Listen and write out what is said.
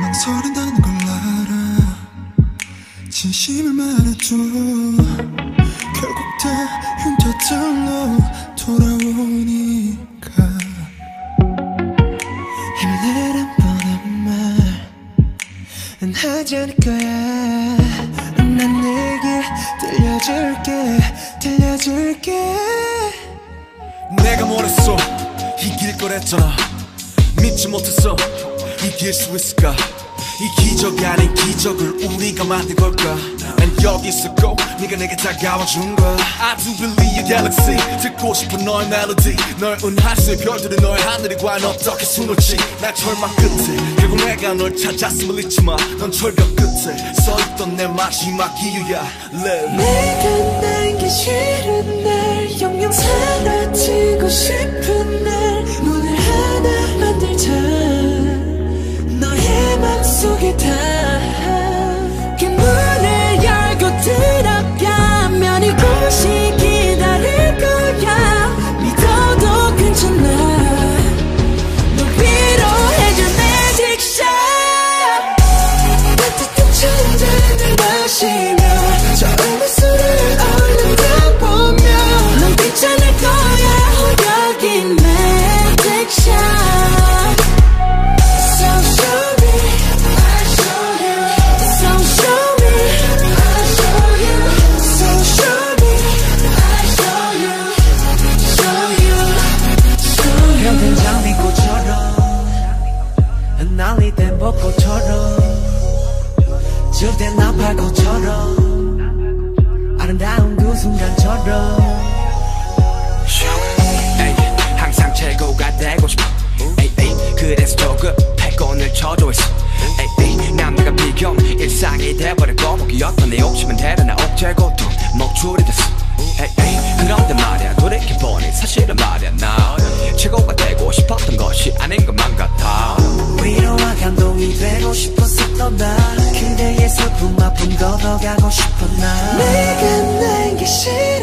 망설인다는 걸 알아. 진심을 말해줘. 결국 다 흉터들로 돌아오니까. 힘을 내란 뻔한 말은 하지 않을 거야. 난 내게 들려줄게. 들려줄게. 내가 뭐랬어? 이길 거랬잖아. 믿지 못했어 이길 수 있을까? 이 기적 아닌 기적을 우리가 만든 걸까? 난 여기 있었고 네가 내게 다가와준 거야 I do believe your galaxy. 듣고 싶은 너의 멜로디 널 은하수의 별들이 너의 하늘이 과연 어떻게 숨을지? 날 절망 끝에. 결국 내가 널 찾았음을 잊지 마 넌 철벽 끝에 서있던 내 마지막 이유야. Live. 내가 난게 싫은 날 영영 사라지고 싶은 날 질땐 나팔꽃처럼 아름다운 그 순간처럼. 에이, 항상 최고가 되고 싶어. 에이, 에이, 그래서 조급해 꼰을 쳐줘 있어. 남녀가 비경 일상이 돼버렸고 목이었던 내 욕심은 대단한 억제 고통 목줄이 됐어 계속 그 아픔 걷어가고 싶어 나? 내가 난 게 싫어.